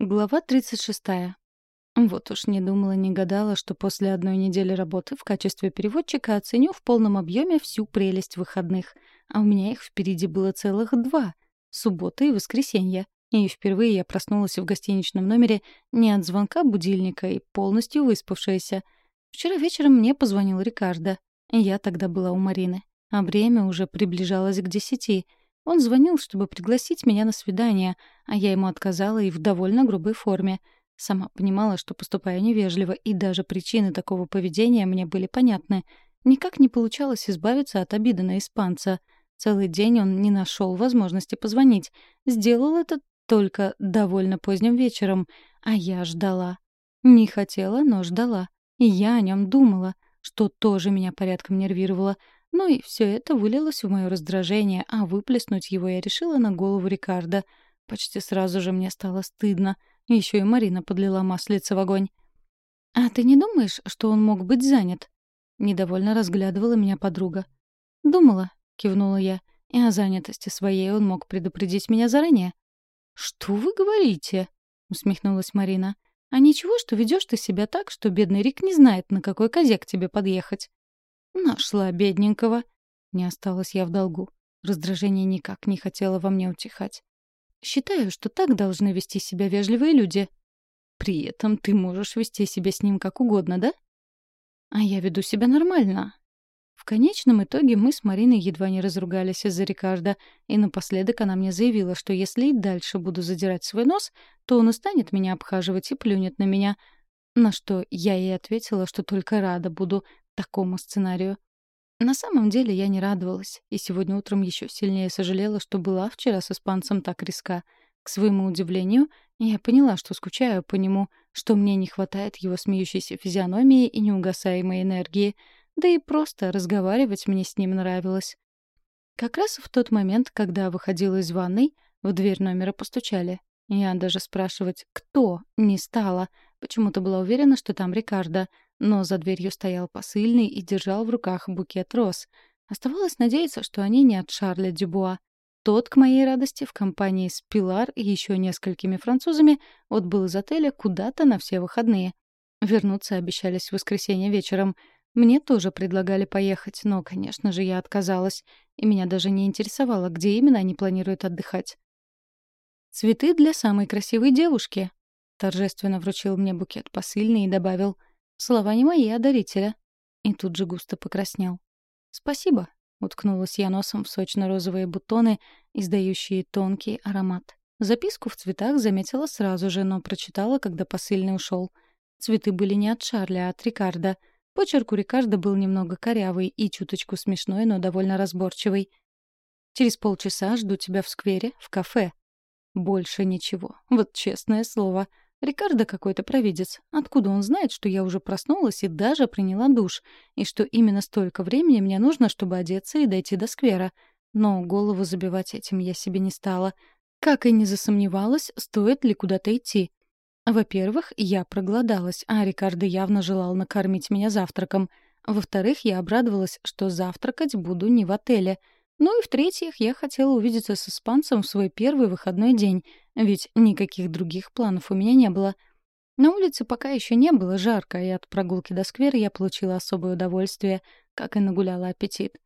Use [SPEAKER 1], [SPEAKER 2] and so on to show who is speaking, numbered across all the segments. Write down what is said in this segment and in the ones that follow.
[SPEAKER 1] Глава 36. Вот уж не думала, не гадала, что после одной недели работы в качестве переводчика оценю в полном объеме всю прелесть выходных. А у меня их впереди было целых два — суббота и воскресенье. И впервые я проснулась в гостиничном номере не от звонка будильника и полностью выспавшаяся. Вчера вечером мне позвонил Рикардо. Я тогда была у Марины. А время уже приближалось к десяти — он звонил, чтобы пригласить меня на свидание, а я ему отказала и в довольно грубой форме. Сама понимала, что поступаю невежливо, и даже причины такого поведения мне были понятны. Никак не получалось избавиться от обиды на испанца. Целый день он не нашел возможности позвонить. Сделал это только довольно поздним вечером, а я ждала. Не хотела, но ждала. И я о нем думала, что тоже меня порядком нервировало — ну и все это вылилось в мое раздражение, а выплеснуть его я решила на голову Рикардо. Почти сразу же мне стало стыдно. Еще и Марина подлила маслица в огонь. «А ты не думаешь, что он мог быть занят?» Недовольно разглядывала меня подруга. «Думала», — кивнула я. «И о занятости своей он мог предупредить меня заранее». «Что вы говорите?» — усмехнулась Марина. «А ничего, что ведешь ты себя так, что бедный Рик не знает, на какой козе к тебе подъехать». Нашла бедненького. Не осталась я в долгу. Раздражение никак не хотело во мне утихать. Считаю, что так должны вести себя вежливые люди. При этом ты можешь вести себя с ним как угодно, да? А я веду себя нормально. В конечном итоге мы с Мариной едва не разругались из-за Рикардо, и напоследок она мне заявила, что если и дальше буду задирать свой нос, то он устанет меня обхаживать и плюнет на меня. На что я ей ответила, что только рада буду, такому сценарию. На самом деле я не радовалась, и сегодня утром еще сильнее сожалела, что была вчера с испанцем так риска. К своему удивлению, я поняла, что скучаю по нему, что мне не хватает его смеющейся физиономии и неугасаемой энергии, да и просто разговаривать мне с ним нравилось. Как раз в тот момент, когда выходила из ванной, в дверь номера постучали. Я даже спрашивать «кто?» не стала. Почему-то была уверена, что там Рикардо — но за дверью стоял посыльный и держал в руках букет роз. Оставалось надеяться, что они не от Шарля Дюбуа. Тот, к моей радости, в компании с Пилар и еще несколькими французами отбыл из отеля куда-то на все выходные. Вернуться обещались в воскресенье вечером. Мне тоже предлагали поехать, но, конечно же, я отказалась, и меня даже не интересовало, где именно они планируют отдыхать. «Цветы для самой красивой девушки», — торжественно вручил мне букет посыльный и добавил — Слова не мои, а дарителя. И тут же густо покраснел. «Спасибо», — уткнулась я носом в сочно-розовые бутоны, издающие тонкий аромат. Записку в цветах заметила сразу же, но прочитала, когда посыльный ушел. Цветы были не от Шарля, а от Рикардо. Почерк у Рикардо был немного корявый и чуточку смешной, но довольно разборчивый. «Через полчаса жду тебя в сквере, в кафе». Больше ничего. Вот честное слово. Рикардо какой-то провидец. Откуда он знает, что я уже проснулась и даже приняла душ, и что именно столько времени мне нужно, чтобы одеться и дойти до сквера? Но голову забивать этим я себе не стала. Как и не засомневалась, стоит ли куда-то идти. Во-первых, я проголодалась, а Рикардо явно желал накормить меня завтраком. Во-вторых, я обрадовалась, что завтракать буду не в отеле — ну и в-третьих, я хотела увидеться с испанцем в свой первый выходной день, ведь никаких других планов у меня не было. На улице пока еще не было жарко, и от прогулки до сквера я получила особое удовольствие, как и нагуляла аппетит.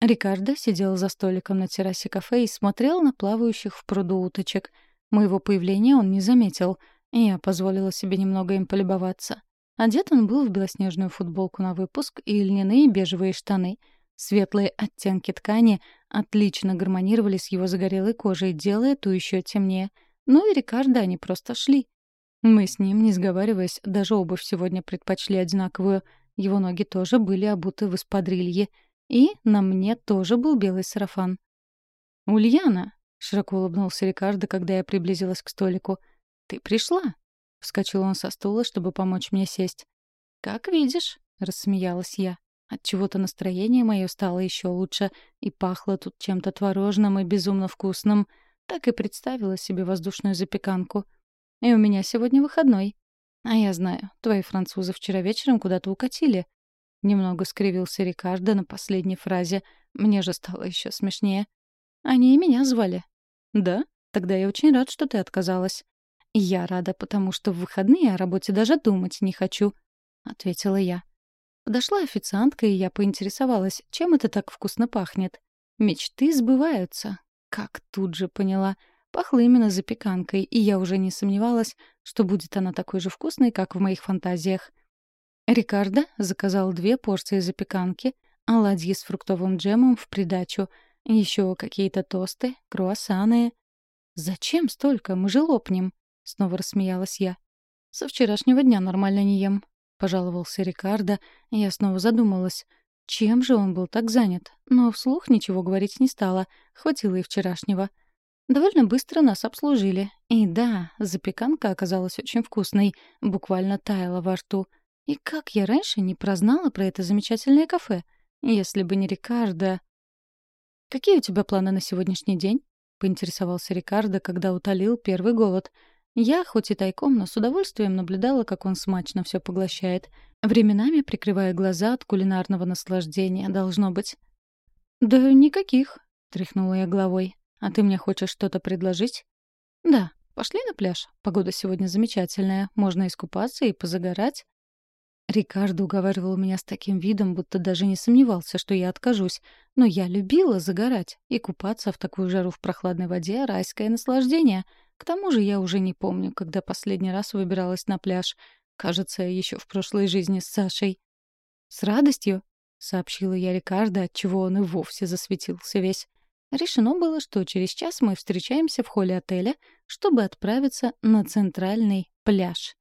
[SPEAKER 1] Рикардо сидел за столиком на террасе кафе и смотрел на плавающих в пруду уточек. Моего появления он не заметил, и я позволила себе немного им полюбоваться. Одет он был в белоснежную футболку на выпуск и льняные бежевые штаны — Светлые оттенки ткани отлично гармонировали с его загорелой кожей, делая ту еще темнее. Ну и Рикардо они просто шли. Мы с ним, не сговариваясь, даже обувь сегодня предпочли одинаковую. Его ноги тоже были обуты в эспадрилье. И на мне тоже был белый сарафан. «Ульяна!» — широко улыбнулся Рикардо, когда я приблизилась к столику. «Ты пришла?» — вскочил он со стула, чтобы помочь мне сесть. «Как видишь», — рассмеялась я. От чего-то настроение мое стало еще лучше, и пахло тут чем-то творожным и безумно вкусным. Так и представила себе воздушную запеканку. И у меня сегодня выходной. А я знаю, твои французы вчера вечером куда-то укатили. Немного скривился Рикардо на последней фразе. Мне же стало еще смешнее. Они и меня звали. Да? Тогда я очень рад, что ты отказалась. «Я рада, потому что в выходные о работе даже думать не хочу», — ответила я. Подошла официантка, и я поинтересовалась, чем это так вкусно пахнет. Мечты сбываются. Как тут же поняла. Пахло именно запеканкой, и я уже не сомневалась, что будет она такой же вкусной, как в моих фантазиях. Рикардо заказал две порции запеканки, оладьи с фруктовым джемом в придачу, еще какие-то тосты, круассаны. «Зачем столько? Мы же лопнем!» — снова рассмеялась я. «Со вчерашнего дня нормально не ем», — пожаловался Рикардо, и я снова задумалась. Чем же он был так занят? Но вслух ничего говорить не стала, хватило и вчерашнего. Довольно быстро нас обслужили. И да, запеканка оказалась очень вкусной, буквально таяла во рту — и как я раньше не прознала про это замечательное кафе? Если бы не Рикардо... «Какие у тебя планы на сегодняшний день?» — поинтересовался Рикардо, когда утолил первый голод. Я, хоть и тайком, но с удовольствием наблюдала, как он смачно все поглощает, временами прикрывая глаза от кулинарного наслаждения, должно быть. «Да никаких», — тряхнула я головой. «А ты мне хочешь что-то предложить?» «Да, пошли на пляж. Погода сегодня замечательная. Можно искупаться и позагорать. Рикардо уговаривал меня с таким видом, будто даже не сомневался, что я откажусь. Но я любила загорать, и купаться в такую жару в прохладной воде — райское наслаждение. К тому же я уже не помню, когда последний раз выбиралась на пляж. Кажется, еще в прошлой жизни с Сашей. «С радостью», — сообщила я Рикардо, отчего он и вовсе засветился весь. Решено было, что через час мы встречаемся в холле отеля, чтобы отправиться на центральный пляж.